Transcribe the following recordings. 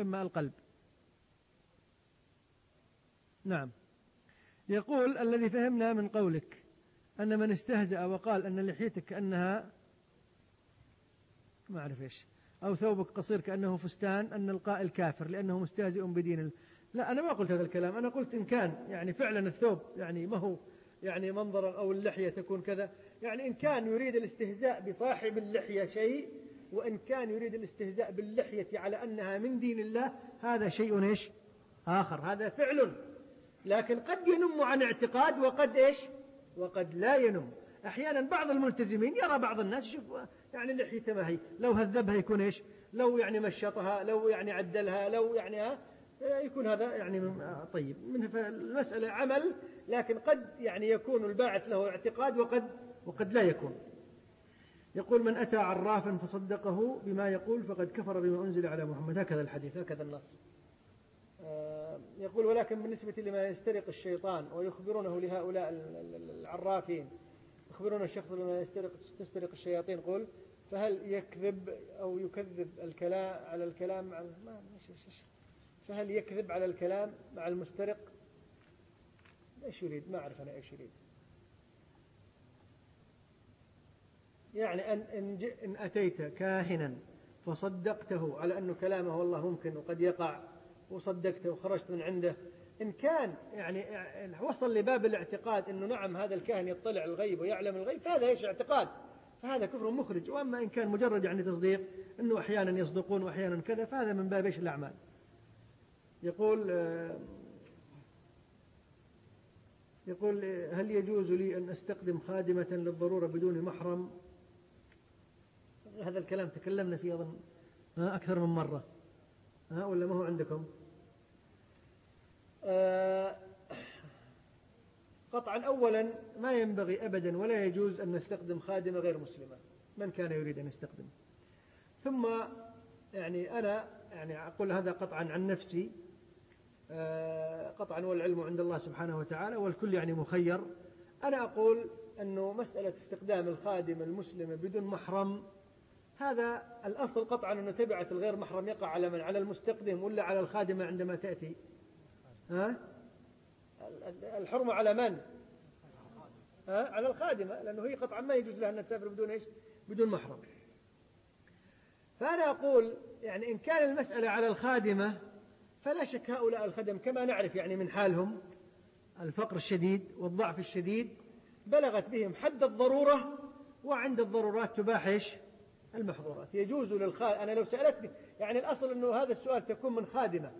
إما القلب. نعم. يقول الذي فهمنا من قولك أن من استهزأ وقال أن لحيتك كأنها ما أعرف إيش أو ثوبك قصير كأنه فستان أن القائل كافر لأنه مستهزئ بدين لا أنا ما قلت هذا الكلام أنا قلت إن كان يعني فعلا الثوب يعني ما هو يعني منظرا أو اللحية تكون كذا يعني إن كان يريد الاستهزاء بصاحب اللحية شيء وإن كان يريد الاستهزاء باللحية على أنها من دين الله هذا شيء إيش؟ آخر. هذا فعل. لكن قد ينم عن اعتقاد وقد إيش؟ وقد لا ينم. أحيانا بعض الملتزمين يرى بعض الناس شوف يعني لحيته ما هي. لو هذبها يكون إيش؟ لو يعني مشطها لو يعني عدلها لو يعني ها؟ يكون هذا يعني طيب من المسألة عمل لكن قد يعني يكون الباعث له اعتقاد وقد وقد لا يكون. يقول من أتى عرافا فصدقه بما يقول فقد كفر بما أنزل على محمد. هكذا الحديث هكذا النص. آه، يقول ولكن بالنسبة لما يسترق الشيطان ويخبرونه لهؤلاء العرافين يخبرون الشخص لما يسترق تسترق الشياطين قل فهل يكذب أو يكذب الكلام على الكلام مع ما فهل يكذب على الكلام مع المسترق؟ إيش يريد؟ ما أعرف أنا إيش يريد. يعني أن, إن, إن أتيت كاهنا فصدقته على أنه كلامه والله ممكن وقد يقع وصدقته وخرجت من عنده. إن كان يعني وصل لباب الاعتقاد أنه نعم هذا الكاهن يطلع الغيب ويعلم الغيب فهذا إيش اعتقاد؟ فهذا كفر مخرج. وأما إن كان مجرد يعني تصديق أنه أحيانا يصدقون وأحيانا كذا فهذا من باب إيش الأعمال؟ يقول يقول هل يجوز لي أن أستخدم خادمة للضرورة بدون محرم؟ هذا الكلام تكلمنا فيه أظن أكثر من مرة ها ولا ما هو عندكم؟ آه، قطعا أولا ما ينبغي أبدا ولا يجوز أن نستخدم خادمة غير مسلمة من كان يريد أن يستخدم. ثم يعني أنا يعني أقول هذا قطعا عن نفسي آه، قطعا والعلم عند الله سبحانه وتعالى والكل يعني مخير. أنا أقول أنه مسألة استخدام الخادمة المسلمة بدون محرم هذا الأصل قطعا أنه تبعة الغير محرم يقع على من؟ على المستخدم ولا على الخادمة عندما تأتي؟ ها؟ الحرمة على من؟ ها؟ على الخادمة لأنه هي قطعا ما يجوز لها أن تسافر بدون إيش؟ بدون محرم. فأنا أقول يعني إن كان المسألة على الخادمة فلا شك هؤلاء الخدم كما نعرف يعني من حالهم الفقر الشديد والضعف الشديد بلغت بهم حد الضرورة وعند الضرورات تباح إيش؟ المحظورات. يجوز للخادم أنا لو سألتني يعني الأصل أنه هذا السؤال تكون من خادمة.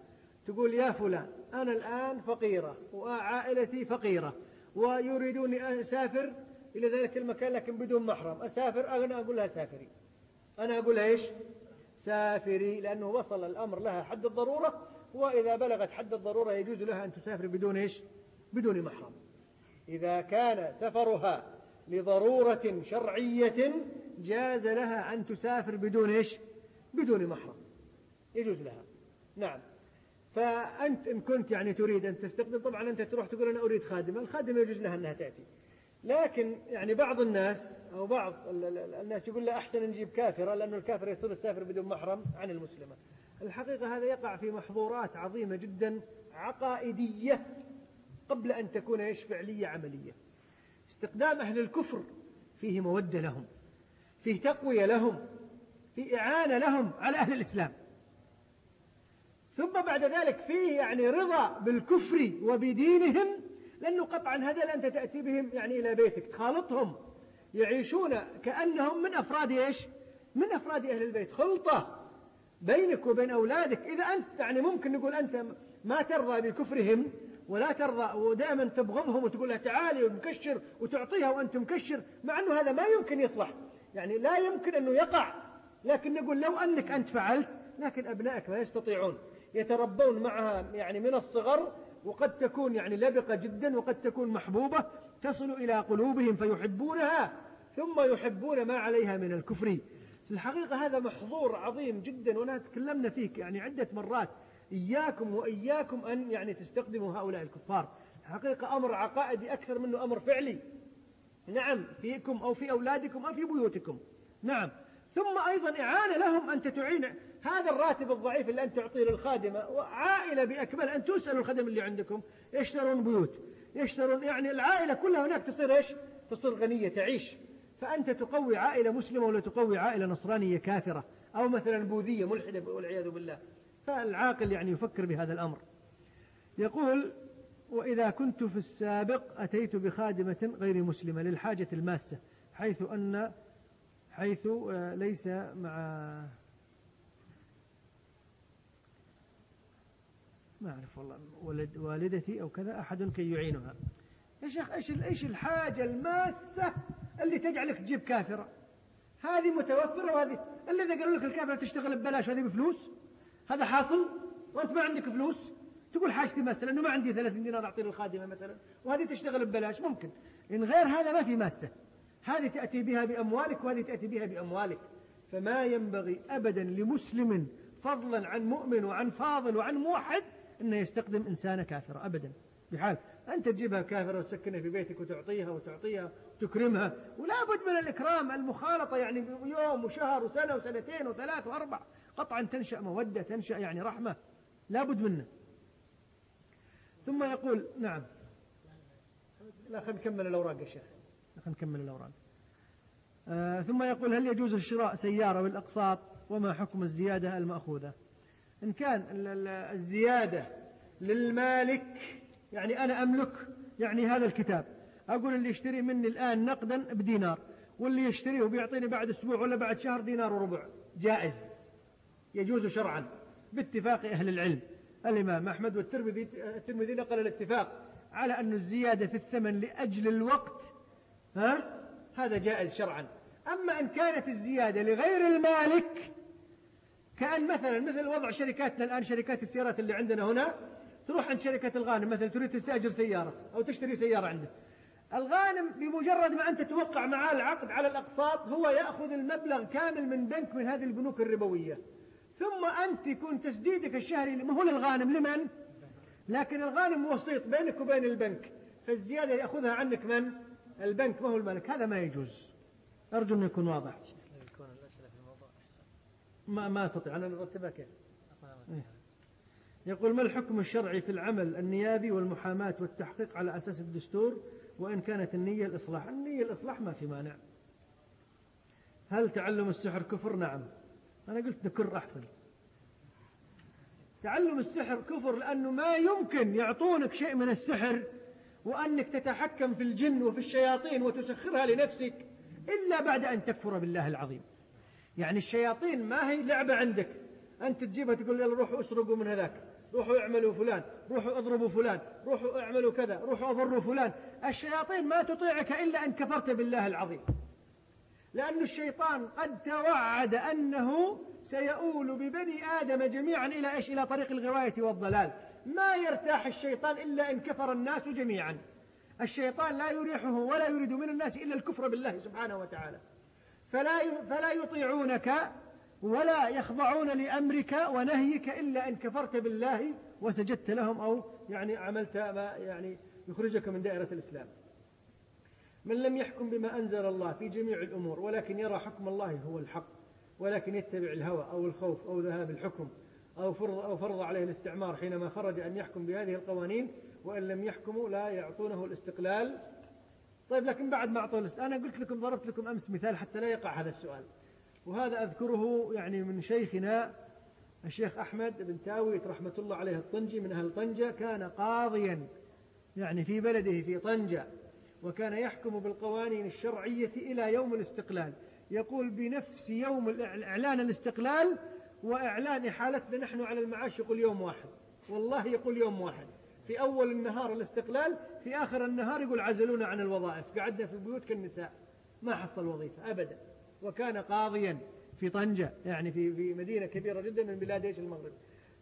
تقول يا فلان أنا الآن فقيرة وعائلتي فقيرة ويريدوني أسافر إلى ذلك المكان لكن بدون محرم. أسافر؟ أنا أقول لها سافري. أنا أقول لها إيش؟ سافري لأنه وصل الأمر لها حد الضرورة وإذا بلغت حد الضرورة يجوز لها أن تسافر بدون إيش؟ بدون محرم. إذا كان سفرها لضرورة شرعية جاز لها أن تسافر بدون إيش؟ بدون محرم. يجوز لها. نعم. فأنت إن كنت يعني تريد أن تستخدم طبعا أنت تروح تقول أنا أريد خادمة الخادمة يجوز لها أنها تأتي. لكن يعني بعض الناس أو بعض الناس يقول لا أحسن نجيب كافرة لأنه الكافر يصير تسافر بدون محرم عن المسلمة. الحقيقة هذا يقع في محظورات عظيمة جدا عقائدية قبل أن تكون إيش؟ فعلية عملية. استخدام أهل الكفر فيه مودة لهم فيه تقوية لهم في إعانة لهم على أهل الإسلام. ثم بعد ذلك فيه يعني رضا بالكفر وبدينهم لأنه قطعا هذا أنت تأتي بهم يعني إلى بيتك. تخالطهم يعيشون كأنهم من أفراد إيش؟ من أفراد أهل البيت. خلطة بينك وبين أولادك. إذا أنت يعني ممكن نقول أنت ما ترضى بكفرهم ولا ترضى ودائما تبغضهم وتقول لها تعالي ومكشر وتعطيها وأنت مكشر مع أنه هذا ما يمكن يصلح. يعني لا يمكن أنه يقع. لكن نقول لو أنك أنت فعلت لكن أبنائك ما يستطيعون. يتربون معها يعني من الصغر وقد تكون يعني لبقة جدا وقد تكون محبوبة تصل إلى قلوبهم فيحبونها ثم يحبون ما عليها من الكفر. في الحقيقة هذا محظور عظيم جدا وأنا تكلمنا فيك يعني عدة مرات. إياكم وإياكم أن يعني تستخدموا هؤلاء الكفار. الحقيقة أمر عقائدي أكثر منه أمر فعلي. نعم فيكم أو في أولادكم أو في بيوتكم. نعم. ثم أيضا إعانة لهم أنت تعين هذا الراتب الضعيف اللي أنت تعطيه للخادمة وعائلة بأكمل أن تسألوا الخدم اللي عندكم يشترون بيوت؟ يشترون يعني العائلة كلها هناك تصير إيش؟ تصير غنية تعيش. فأنت تقوي عائلة مسلمة ولا تقوي عائلة نصرانية كافرة؟ أو مثلا بوذية ملحدة والعياذ بالله. فالعاقل يعني يفكر بهذا الأمر. يقول وإذا كنت في السابق أتيت بخادمة غير مسلمة للحاجة الماسة حيث أن حيث آه، ليس مع ما أعرف والله ولد والدتي أو كذا أحد كي يعينها. يا شيخ إيش إيش الحاجة الماسة اللي تجعلك تجيب كافرة؟ هذه متوفرة وهذه الذي قالوا لك الكافرة تشتغل ببلاش هذه بفلوس؟ هذا حاصل؟ وأنت ما عندك فلوس؟ تقول حاجتي ماسة لأنه ما عندي 30 دينار أعطي للخادمة مثلا. وهذه تشتغل ببلاش ممكن. إن غير هذا ما في ماسة. هذه تأتي بها بأموالك وهذه تأتي بها بأموالك. فما ينبغي أبدا لمسلم فضلا عن مؤمن وعن فاضل وعن موحد أنه يستخدم إنسانة كافرة أبدا. بحال أنت تجيبها كافرة وتسكنها في بيتك وتعطيها وتعطيها وتكرمها. ولا بد من الإكرام المخالطة يعني يوم وشهر وسنة وسنتين وثلاث وأربع. قطعا تنشأ مودة تنشأ يعني رحمة لا بد منه. ثم يقول نعم. لا خلينا نكمل الأوراق يا شيخ. خلينا نكمل الأوراق. آه ثم يقول هل يجوز الشراء سيارة بالأقساط؟ وما حكم الزيادة المأخوذة؟ إن كان الزيادة للمالك يعني أنا أملك يعني هذا الكتاب. أقول اللي يشتري مني الآن نقدا بدينار واللي يشتريه وبيعطيني بعد أسبوع ولا بعد شهر دينار وربع. جائز. يجوز شرعا باتفاق أهل العلم. الإمام أحمد والترمذي الترمذي نقل الاتفاق على أن الزيادة في الثمن لأجل الوقت ها هذا جائز شرعا. أما إن كانت الزيادة لغير المالك كأن مثلا مثل وضع شركاتنا الآن شركات السيارات اللي عندنا هنا تروح عند شركة الغانم مثلا تريد تستأجر سيارة أو تشتري سيارة عنده. الغانم بمجرد ما أنت توقع معاه العقد على الأقساط هو يأخذ المبلغ كامل من بنك من هذه البنوك الربوية. ثم أنت يكون تسديدك الشهري ما هو للغانم لمن؟ لكن الغانم وسيط بينك وبين البنك فالزيادة يأخذها عنك من؟ البنك ما هو الملك هذا ما يجوز أرجو أن يكون واضح ما ما أستطيع أنا نرتبها كيف. يقول ما الحكم الشرعي في العمل النيابي والمحاماة والتحقيق على أساس الدستور وإن كانت النية الإصلاح النية الإصلاح ما في مانع هل تعلم السحر كفر نعم أنا قلت نكر أحسن. تعلم السحر كفر لأنه ما يمكن يعطونك شيء من السحر وأنك تتحكم في الجن وفي الشياطين وتسخرها لنفسك إلا بعد أن تكفر بالله العظيم. يعني الشياطين ما هي لعبة عندك. أنت تجيبها تقول يلا روحوا اسرقوا من هذاك. روحوا اعملوا فلان. روحوا اضربوا فلان. روحوا اعملوا كذا. روحوا أضروا فلان. الشياطين ما تطيعك إلا أن كفرت بالله العظيم. لأن الشيطان قد توعد أنه سيؤول ببني آدم جميعا إلى إيش؟ إلى طريق الغواية والضلال. ما يرتاح الشيطان إلا إن كفر الناس جميعا. الشيطان لا يريحه ولا يريد من الناس إلا الكفر بالله سبحانه وتعالى. فلا فلا يطيعونك ولا يخضعون لأمرك ونهيك إلا إن كفرت بالله وسجدت لهم أو يعني عملت ما يعني يخرجك من دائرة الإسلام. من لم يحكم بما أنزل الله في جميع الأمور ولكن يرى حكم الله هو الحق ولكن يتبع الهوى أو الخوف أو ذهاب الحكم أو فرض, أو فرض عليه الاستعمار حينما خرج أن يحكم بهذه القوانين وإن لم يحكموا لا يعطونه الاستقلال. طيب لكن بعد ما أعطوه أنا قلت لكم ضربت لكم أمس مثال حتى لا يقع هذا السؤال. وهذا أذكره يعني من شيخنا الشيخ أحمد بن تاويت رحمة الله عليه الطنجي من أهل طنجة كان قاضيا يعني في بلده في طنجة. وكان يحكم بالقوانين الشرعية إلى يوم الاستقلال. يقول بنفس يوم إعلان الاستقلال وإعلان إحالتنا نحن على المعاش يقول يوم واحد. والله يقول يوم واحد. في أول النهار الاستقلال في آخر النهار يقول عزلونا عن الوظائف. قعدنا في البيوت كالنساء ما حصل وظيفة أبدا. وكان قاضيا في طنجة يعني في في مدينة كبيرة جدا من بلاد إيش؟ المغرب.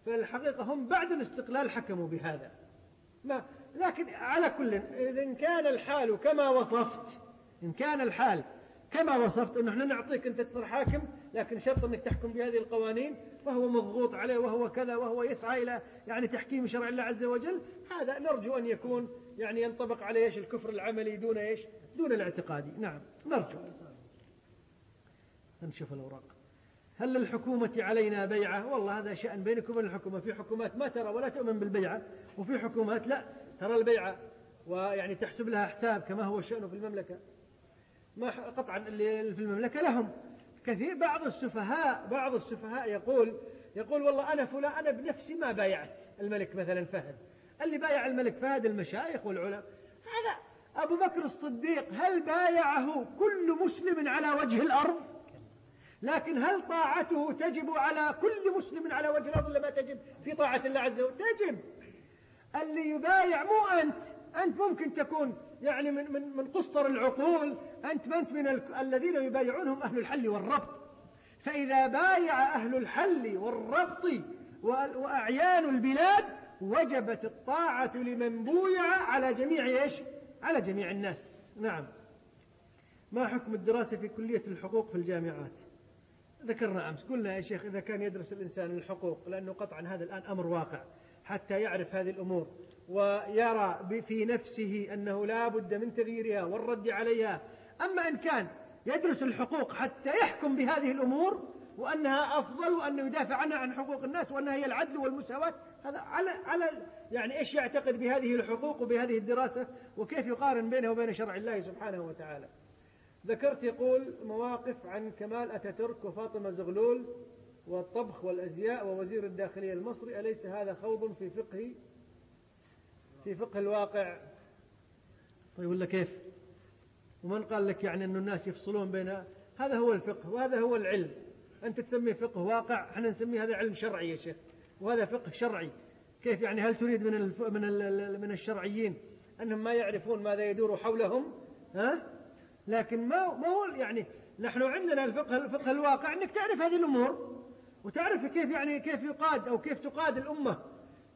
فالحقيقة هم بعد الاستقلال حكموا بهذا. ما لكن على كل إن كان الحال كما وصفت إن كان الحال كما وصفت أنه إحنا نعطيك أنت تصير حاكم لكن شرط أنك تحكم بهذه القوانين فهو مضغوط عليه وهو كذا وهو يسعى إلى يعني تحكيم شرع الله عز وجل هذا نرجو أن يكون يعني ينطبق عليه إيش؟ الكفر العملي دون إيش؟ دون الاعتقادي. نعم نرجو. نشوف الأوراق. هل للحكومة علينا بيعة؟ والله هذا شأن بينك وبين الحكومة. في حكومات ما ترى ولا تؤمن بالبيعة وفي حكومات لا. ترى البيعة ويعني تحسب لها حساب كما هو الشأن في المملكة. ما قطعا اللي في المملكة لهم. كثير بعض السفهاء بعض السفهاء يقول يقول والله أنا فلان أنا بنفسي ما بايعت الملك مثلا فهد. اللي بايع الملك فهد المشايخ والعلماء. هذا أبو بكر الصديق هل بايعه كل مسلم على وجه الأرض؟ لكن هل طاعته تجب على كل مسلم على وجه الأرض ولا ما تجب؟ في طاعة الله عز وجل. تجب. اللي يبايع مو أنت. أنت ممكن تكون يعني من من من قصر العقول. أنت أنت من الذين يبايعونهم أهل الحل والربط. فإذا بايع أهل الحل والربط وأعيان البلاد وجبت الطاعة لمن بويع على جميع إيش؟ على جميع الناس. نعم. ما حكم الدراسة في كلية الحقوق في الجامعات؟ ذكرنا أمس قلنا يا شيخ إذا كان يدرس الإنسان الحقوق لأنه قطعا هذا الآن أمر واقع حتى يعرف هذه الأمور ويرى في نفسه أنه لا بد من تغييرها والرد عليها. أما إن كان يدرس الحقوق حتى يحكم بهذه الأمور وأنها أفضل وأنه يدافع عنها عن حقوق الناس وأنها هي العدل والمساواة هذا على على يعني إيش يعتقد بهذه الحقوق وبهذه الدراسة وكيف يقارن بينه وبين شرع الله سبحانه وتعالى؟ ذكرت يقول مواقف عن كمال أتاتورك وفاطمة زغلول والطبخ والأزياء ووزير الداخلية المصري. أليس هذا خوض في فقه في فقه الواقع؟ طيب ولا كيف؟ ومن قال لك يعني أن الناس يفصلون بين هذا هو الفقه وهذا هو العلم. أنت تسميه فقه واقع إحنا نسميه هذا علم شرعي يا شيخ وهذا فقه شرعي. كيف يعني؟ هل تريد من الف... من ال... من الشرعيين أنهم ما يعرفون ماذا يدور حولهم؟ ها؟ لكن ما ما هو يعني نحن عندنا الفقه الفقه الواقع إنك تعرف هذه الأمور وتعرف كيف يعني كيف يقاد أو كيف تقاد الأمة.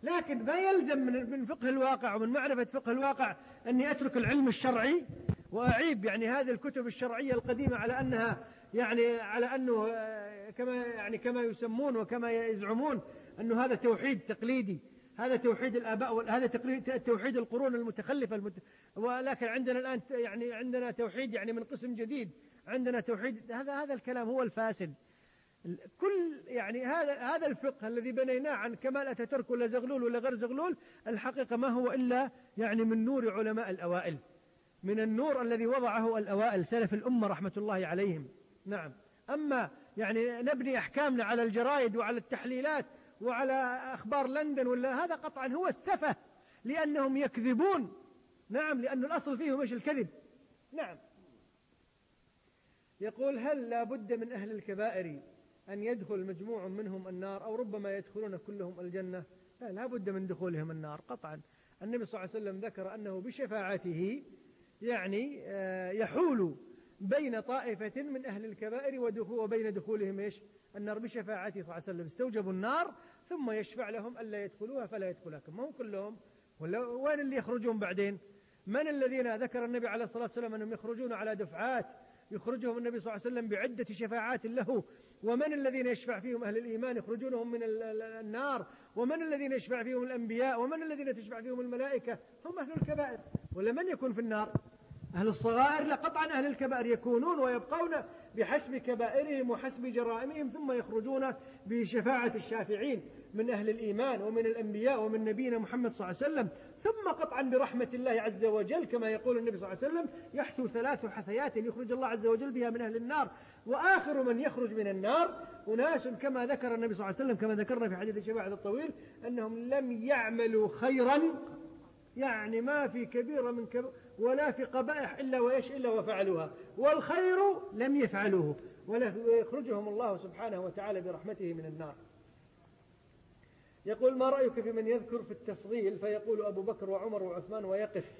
لكن ما يلزم من من فقه الواقع ومن معرفة فقه الواقع أني أترك العلم الشرعي وأعيب يعني هذه الكتب الشرعية القديمة على أنها يعني على أنه آه، كما يعني كما يسمون وكما يزعمون أنه هذا توحيد تقليدي. هذا توحيد الآباء هذا توحيد القرون المتخلفة المت... ولكن عندنا الآن يعني عندنا توحيد يعني من قسم جديد. عندنا توحيد هذا هذا الكلام هو الفاسد. كل يعني هذا هذا الفقه الذي بنيناه عن كمال أتاتورك ولا زغلول ولا غير زغلول الحقيقة ما هو إلا يعني من نور علماء الأوائل. من النور الذي وضعه الأوائل سلف الأمة رحمة الله عليهم. نعم. أما يعني نبني أحكامنا على الجرائد وعلى التحليلات وعلى أخبار لندن ولا هذا قطعا هو السفة لأنهم يكذبون. نعم لأن الأصل فيهم إيش؟ الكذب. نعم. يقول هل لا بد من أهل الكبائر أن يدخل مجموع منهم النار أو ربما يدخلون كلهم الجنة؟ لا, لا بد من دخولهم النار قطعا. النبي صلى الله عليه وسلم ذكر أنه بشفاعته يعني آه، يحول بين طائفة من أهل الكبائر وبين دخولهم إيش؟ النار بشفاعته صلى الله عليه وسلم. استوجبوا النار ثم يشفع لهم ألا يدخلوها فلا يدخلها ما هم كلهم. ولا وين اللي يخرجون بعدين؟ من الذين ذكر النبي عليه الصلاة والسلام أنهم يخرجون على دفعات؟ يخرجهم النبي صلى الله عليه وسلم بعدة شفاعات له. ومن الذين يشفع فيهم أهل الإيمان؟ يخرجونهم من النار. ومن الذين يشفع فيهم الأنبياء؟ ومن الذين تشفع فيهم الملائكة؟ هم أهل الكبائر. ولا من يكون في النار؟ أهل الصغائر لا قطعا أهل الكبائر يكونون ويبقون بحسب كبائرهم وحسب جرائمهم ثم يخرجون بشفاعة الشافعين من أهل الإيمان ومن الأنبياء ومن نبينا محمد صلى الله عليه وسلم. ثم قطعا برحمة الله عز وجل كما يقول النبي صلى الله عليه وسلم يحثو ثلاث حثيات يخرج الله عز وجل بها من أهل النار وآخر من يخرج من النار. أناس كما ذكر النبي صلى الله عليه وسلم كما ذكرنا في حديث الشفاعة الطويل أنهم لم يعملوا خيرا يعني ما في كبيرة من كبيرة ولا في قبائح إلا وإيش إلا وفعلوها. والخير لم يفعلوه. ويخرجهم الله سبحانه وتعالى برحمته من النار. يقول ما رأيك في من يذكر في التفضيل؟ فيقول أبو بكر وعمر وعثمان ويقف.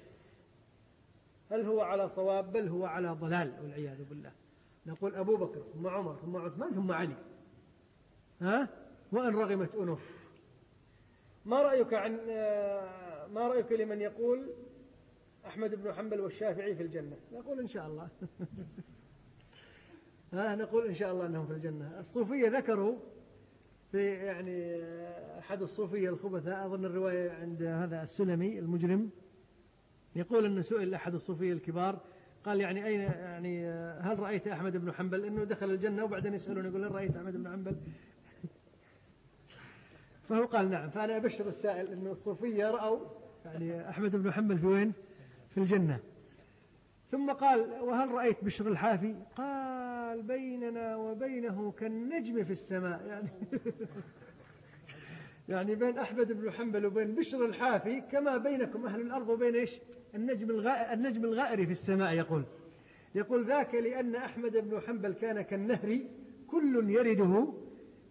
هل هو على صواب؟ بل هو على ضلال والعياذ بالله. نقول أبو بكر ثم عمر ثم عثمان ثم علي. ها؟ وأن رغمت أنف. ما رأيك عن ما رأيك لمن يقول أحمد بن حنبل والشافعي في الجنة. نقول إن شاء الله. ها نقول إن شاء الله أنهم في الجنة. الصوفية ذكروا في يعني أحد الصوفية الخبثاء أظن الرواية عند هذا السلمي المجرم يقول أن سئل أحد الصوفية الكبار قال يعني أين يعني هل رأيت أحمد بن حنبل؟ إنه دخل الجنة وبعدين يسألون يقول هل رأيت أحمد بن حنبل. فهو قال نعم. فأنا أبشر السائل أنه الصوفية رأوا يعني أحمد بن حنبل في وين؟ في الجنة. ثم قال وهل رأيت بشر الحافي؟ قال بيننا وبينه كالنجم في السماء. يعني يعني بين أحمد بن حنبل وبين بشر الحافي كما بينكم أهل الأرض وبين إيش؟ النجم الغائر, النجم الغائر في السماء يقول. يقول ذاك لأن أحمد بن حنبل كان كالنهر كل يرده.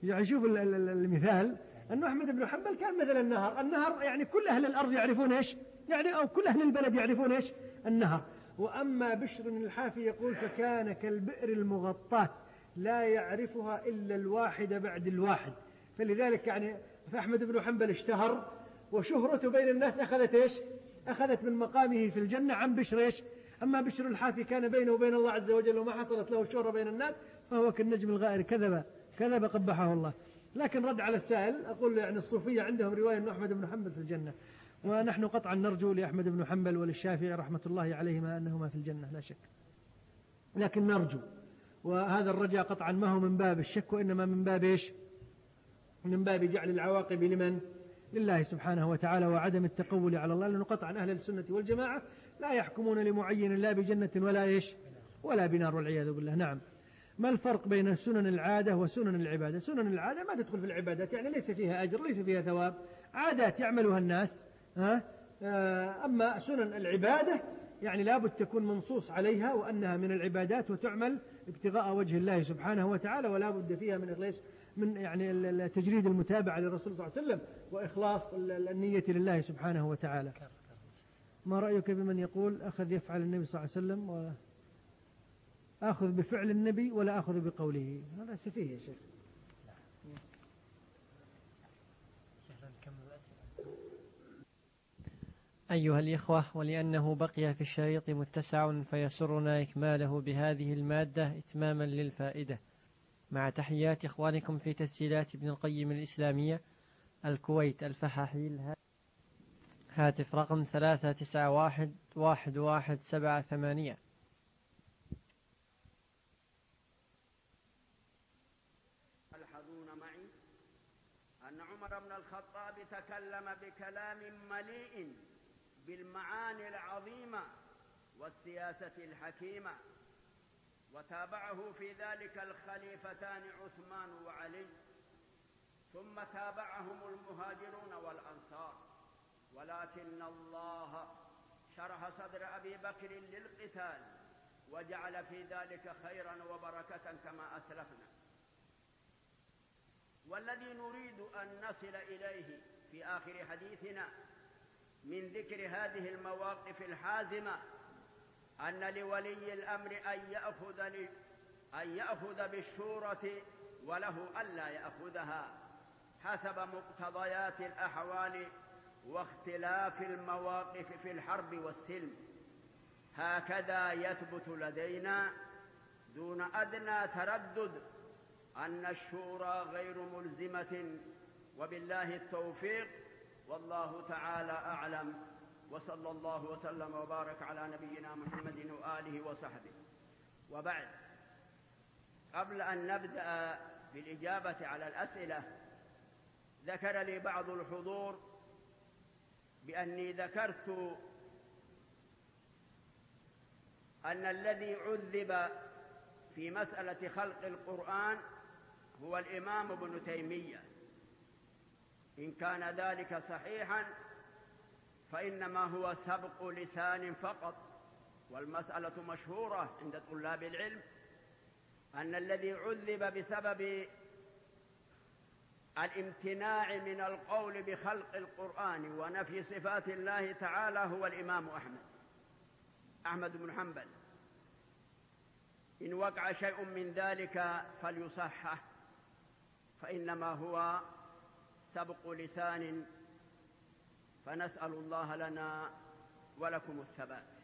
يعني شوف المثال. أن أحمد بن حنبل كان مثل النهر. النهر يعني كل أهل الأرض يعرفون إيش؟ يعني أو كل أهل البلد يعرفون إيش؟ النهر. وأما بشر الحافي يقول فكان كالبئر المغطاة لا يعرفها إلا الواحد بعد الواحد. فلذلك يعني فأحمد بن حنبل اشتهر وشهرته بين الناس أخذت إيش؟ أخذت من مقامه في الجنة عن بشر إيش؟ أما بشر الحافي كان بينه وبين الله عز وجل وما حصلت له الشهرة بين الناس فهو كالنجم الغائر. كذب كذب قبحه الله. لكن رد على السائل أقول يعني الصوفية عندهم رواية أن أحمد بن حنبل في الجنة. ونحن قطعا نرجو لأحمد بن حنبل وللشافعي رحمة الله عليهما أنهما في الجنة لا شك. لكن نرجو وهذا الرجاء قطعا ما هو من باب الشك وإنما من باب إيش؟ من باب جعل العواقب لمن؟ لله سبحانه وتعالى وعدم التقول على الله لأنه قطعا أهل السنة والجماعة لا يحكمون لمعين لا بجنة ولا إيش؟ ولا بنار والعياذ بالله. نعم. ما الفرق بين سنن العادة وسنن العبادة؟ سنن العادة ما تدخل في العبادات يعني ليس فيها أجر ليس فيها ثواب. عادات يعملها الناس ها؟ آه، أما سنن العبادة يعني لابد تكون منصوص عليها وأنها من العبادات وتعمل ابتغاء وجه الله سبحانه وتعالى ولا بد فيها من إخلاص من يعني تجريد المتابعة للرسول صلى الله عليه وسلم وإخلاص النية لله سبحانه وتعالى. ما رأيك بمن يقول أخذ يفعل النبي صلى الله عليه وسلم و آخذ بفعل النبي ولا آخذ بقوله. هذا سفيه يا شيخ. أيها الإخوة ولأنه بقي في الشريط متسع فيسرنا إكماله بهذه المادة إتماما للفائدة. مع تحيات إخوانكم في تسجيلات ابن القيم الإسلامية الكويت الفحاحيل هاتف رقم ثلاثة تسعة واحد واحد واحد سبعة ثمانية. عمر بن الخطاب تكلم بكلام مليء بالمعاني العظيمة والسياسة الحكيمة وتابعه في ذلك الخليفتان عثمان وعلي ثم تابعهم المهاجرون والأنصار. ولكن الله شرح صدر أبي بكر للقتال وجعل في ذلك خيرا وبركة كما أسلفنا. والذي نريد أن نصل إليه في آخر حديثنا من ذكر هذه المواقف الحازمة أن لولي الأمر أن يأخذ أن يأخذ بالشورة وله ألا يأخذها حسب مقتضيات الأحوال واختلاف المواقف في الحرب والسلم. هكذا يثبت لدينا دون أدنى تردد أن الشورى غير ملزمة وبالله التوفيق والله تعالى أعلم. وصلى الله وسلم وبارك على نبينا محمد وآله وصحبه. وبعد قبل أن نبدأ بالإجابة على الأسئلة ذكر لي بعض الحضور بأني ذكرت أن الذي عذب في مسألة خلق القرآن هو الإمام ابن تيمية. إن كان ذلك صحيحا فإنما هو سبق لسان فقط. والمسألة مشهورة عند طلاب العلم أن الذي عذب بسبب الامتناع من القول بخلق القرآن ونفي صفات الله تعالى هو الإمام أحمد أحمد بن حنبل. إن وقع شيء من ذلك فليصحح. فإنما هو سبق لسان فنسأل الله لنا ولكم الثبات.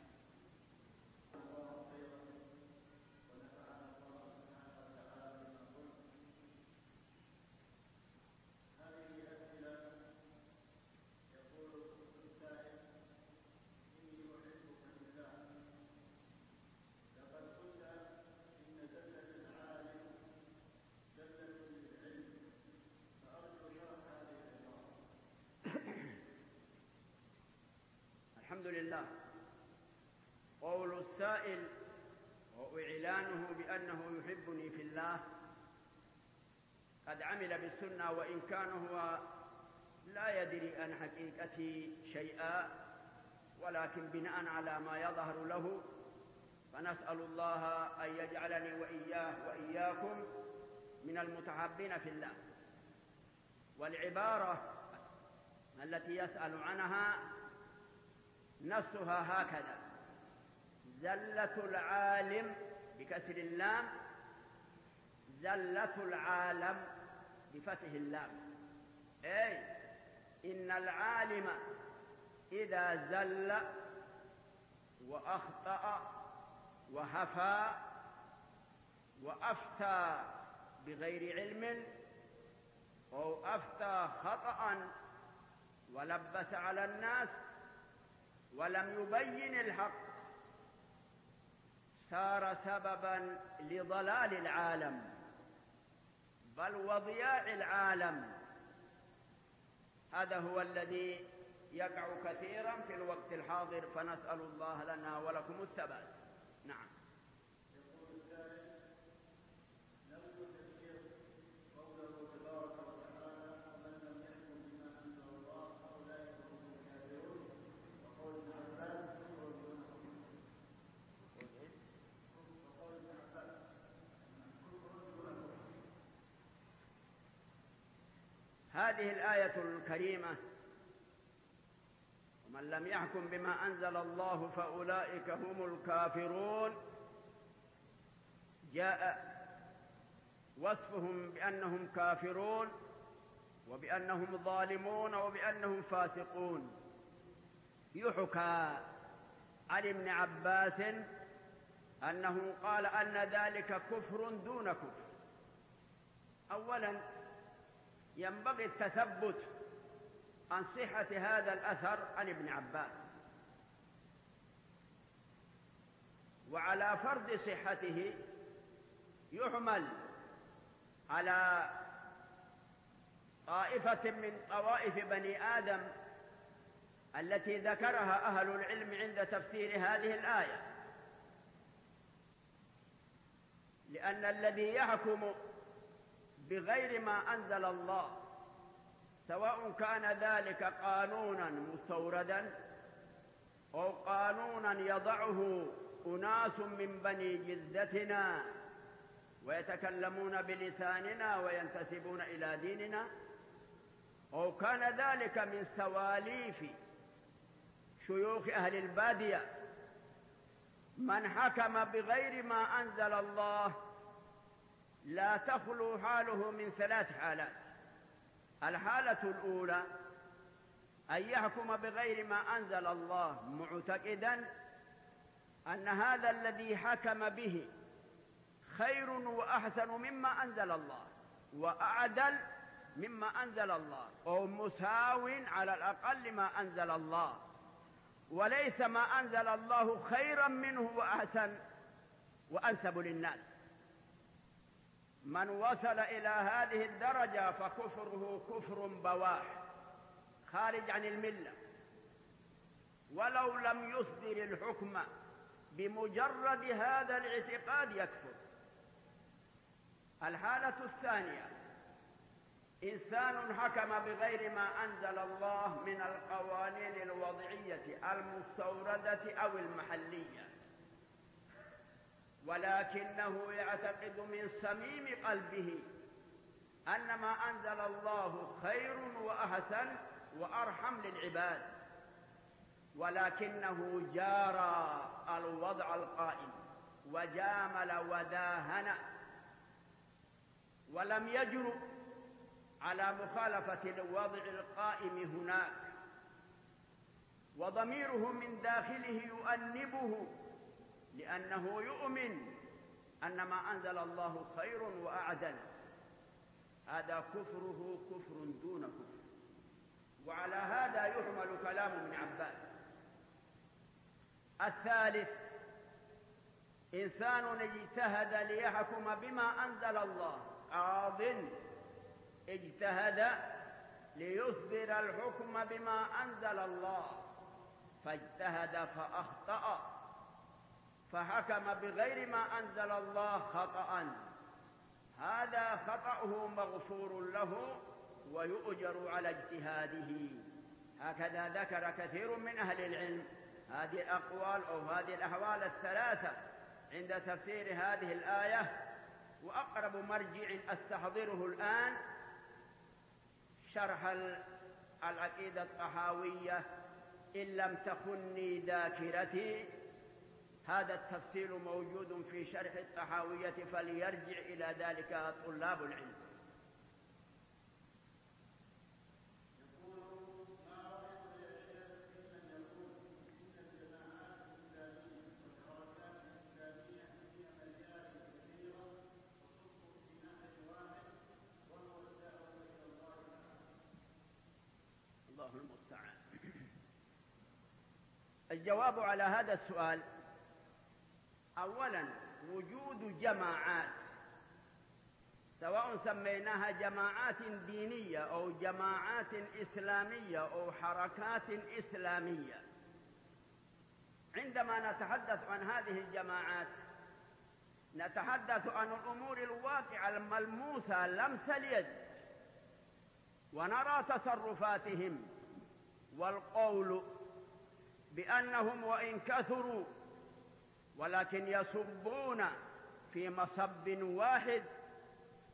الله. قول السائل وإعلانه بأنه يحبني في الله قد عمل بالسنة وإن كان هو لا يدري عن حقيقتي شيئا ولكن بناء على ما يظهر له فنسأل الله أن يجعلني وإياه وإياكم من المتحبين في الله. والعبارة التي يسأل عنها نفسها هكذا. زلة العالم بكسر اللام زلة العالم بفتح اللام. أي إن العالم إذا زل وأخطأ وهفى وأفتى بغير علم أو أفتى خطأ ولبس على الناس ولم يبين الحق صار سببا لضلال العالم بل وضياع العالم. هذا هو الذي يقع كثيرا في الوقت الحاضر فنسأل الله لنا ولكم الثبات نعم هذه الآية الكريمة. ومن لم يحكم بما أنزل الله فأولئك هم الكافرون. جاء وصفهم بأنهم كافرون وبأنهم ظالمون وبأنهم فاسقون. يحكى عن ابن عباس أنه قال أن ذلك كفر دون كفر. أولا ينبغي التثبت عن صحة هذا الأثر عن ابن عباس. وعلى فرض صحته يحمل على طائفة من طوائف بني آدم التي ذكرها أهل العلم عند تفسير هذه الآية. لأن الذي يحكم بغير ما أنزل الله. سواء كان ذلك قانونا مستوردا أو قانونا يضعه أناس من بني جلدتنا ويتكلمون بلساننا وينتسبون إلى ديننا أو كان ذلك من سواليف شيوخ أهل البادية. من حكم بغير ما أنزل الله لا تخلو حاله من ثلاث حالات. الحالة الأولى أن يحكم بغير ما أنزل الله معتقدا أن هذا الذي حكم به خير وأحسن مما أنزل الله وأعدل مما أنزل الله أو مساو على الأقل ما أنزل الله. وليس ما أنزل الله خيرا منه وأحسن وأنسب للناس. من وصل إلى هذه الدرجة فكفره كفر بواح خارج عن الملة. ولو لم يصدر الحكم بمجرد هذا الاعتقاد يكفر. الحالة الثانية إنسان حكم بغير ما أنزل الله من القوانين الوضعية المستوردة أو المحلية. ولكنه يعتقد من صميم قلبه أن ما أنزل الله خير وأحسن وأرحم للعباد ولكنه جارى الوضع القائم وجامل وداهن ولم يجر على مخالفة الوضع القائم هناك وضميره من داخله يؤنبه لأنه يؤمن أن ما أنزل الله خير وأعدل. هذا كفره كفر دون كفر. وعلى هذا يحمل كلام ابن عباس. الثالث إنسان اجتهد ليحكم بما أنزل الله. قاض اجتهد ليصدر الحكم بما أنزل الله. فاجتهد فأخطأ. فحكم بغير ما أنزل الله خطأ. هذا خطأه مغفور له ويؤجر على اجتهاده. هكذا ذكر كثير من أهل العلم هذه الأقوال أو هذه الأحوال الثلاثة عند تفسير هذه الآية. وأقرب مرجع أستحضره الآن شرح العقيدة الطحاوية إن لم تخني ذاكرتي هذا التفسير موجود في شرح الطحاوية فليرجع إلى ذلك طلاب العلم. الجواب على هذا السؤال اولا وجود جماعات سواء سميناها جماعات دينية أو جماعات إسلامية أو حركات إسلامية. عندما نتحدث عن هذه الجماعات نتحدث عن الأمور الواقعة الملموسة لمس اليد ونرى تصرفاتهم والقول بأنهم وإن كثروا ولكن يصبون في مصب واحد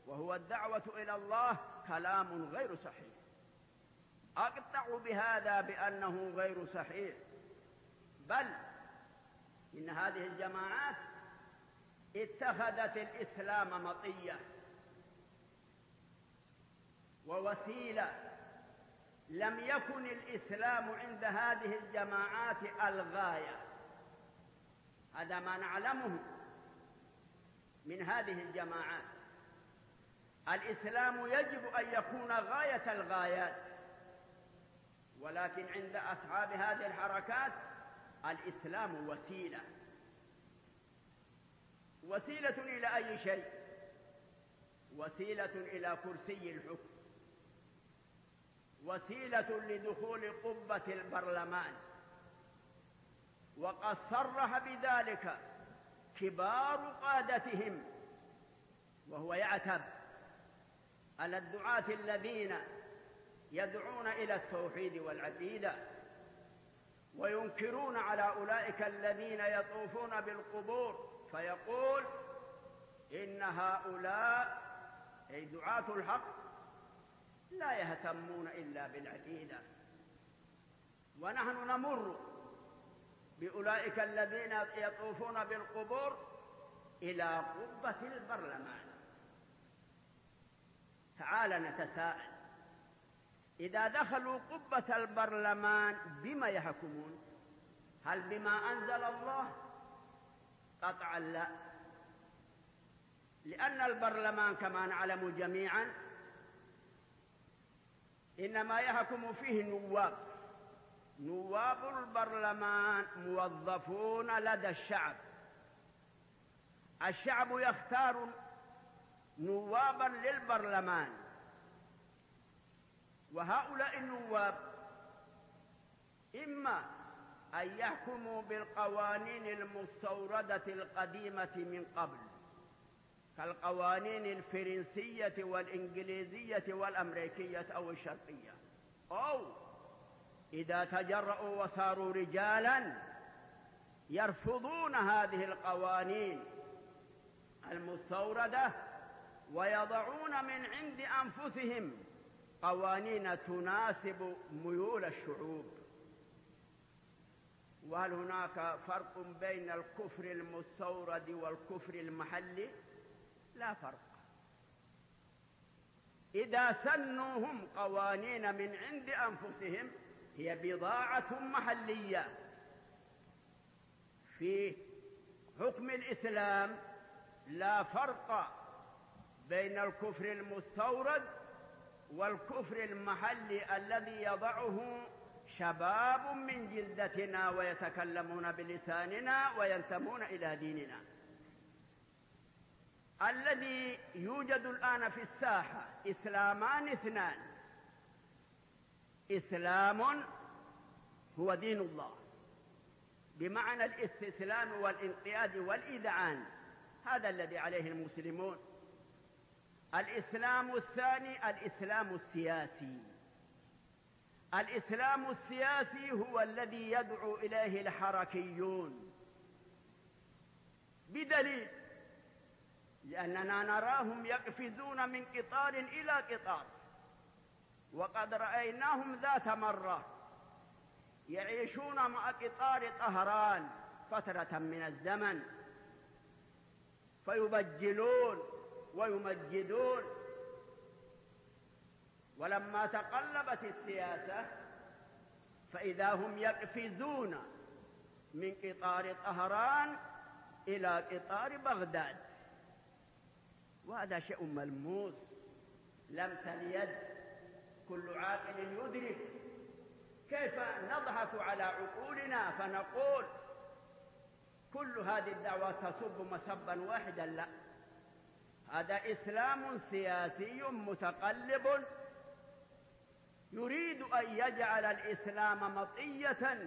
وهو الدعوة إلى الله كلام غير صحيح. أقطع بهذا بأنه غير صحيح. بل إن هذه الجماعات اتخذت الإسلام مطية ووسيلة لم يكن الإسلام عند هذه الجماعات الغاية. هذا ما نعلمه من هذه الجماعات. الإسلام يجب أن يكون غاية الغايات ولكن عند أصحاب هذه الحركات الإسلام وسيلة. وسيلة إلى أي شيء؟ وسيلة إلى كرسي الحكم. وسيلة لدخول قبة البرلمان. وقد صرح بذلك كبار قادتهم وهو يعتب على الدعاة الذين يدعون إلى التوحيد والعقيدة وينكرون على أولئك الذين يطوفون بالقبور فيقول إن هؤلاء أي دعاة الحق لا يهتمون إلا بالعقيدة ونحن نمر بأولئك الذين يطوفون بالقبور إلى قبة البرلمان. تعال نتساءل. إذا دخلوا قبة البرلمان بما يحكمون؟ هل بما أنزل الله؟ قطعا لا. لأن البرلمان كما نعلم جميعا إنما يحكم فيه نواب نواب البرلمان موظفون لدى الشعب. الشعب يختار نوابا للبرلمان. وهؤلاء النواب إما أن يحكموا بالقوانين المستوردة القديمة من قبل كالقوانين الفرنسية والإنجليزية والأمريكية أو الشرقية أو إذا تجرؤوا وصاروا رجالا يرفضون هذه القوانين المستوردة ويضعون من عند أنفسهم قوانين تناسب ميول الشعوب. وهل هناك فرق بين الكفر المستورد والكفر المحلي؟ لا فرق. إذا سنوهم قوانين من عند أنفسهم هي بضاعة محلية. في حكم الإسلام لا فرق بين الكفر المستورد والكفر المحلي الذي يضعه شباب من جلدتنا ويتكلمون بلساننا وينتمون إلى ديننا. الذي يوجد الآن في الساحة إسلامان اثنان. إسلام هو دين الله. بمعنى الاستسلام والانقياد والإذعان هذا الذي عليه المسلمون. الإسلام الثاني الإسلام السياسي. الإسلام السياسي هو الذي يدعو إليه الحركيون. بدليل لأننا نراهم يقفزون من قطار إلى قطار. وقد رأيناهم ذات مرة يعيشون مع قطار طهران فترة من الزمن فيبجلون ويمجدون. ولما تقلبت السياسة فإذا هم يقفزون من قطار طهران إلى قطار بغداد. وهذا شيء ملموس لمس اليد. كل عاقل يدرك. كيف نضحك على عقولنا فنقول كل هذه الدعوات تصب مسبا واحدا؟ لا. هذا إسلام سياسي متقلب. يريد أن يجعل الإسلام مطية.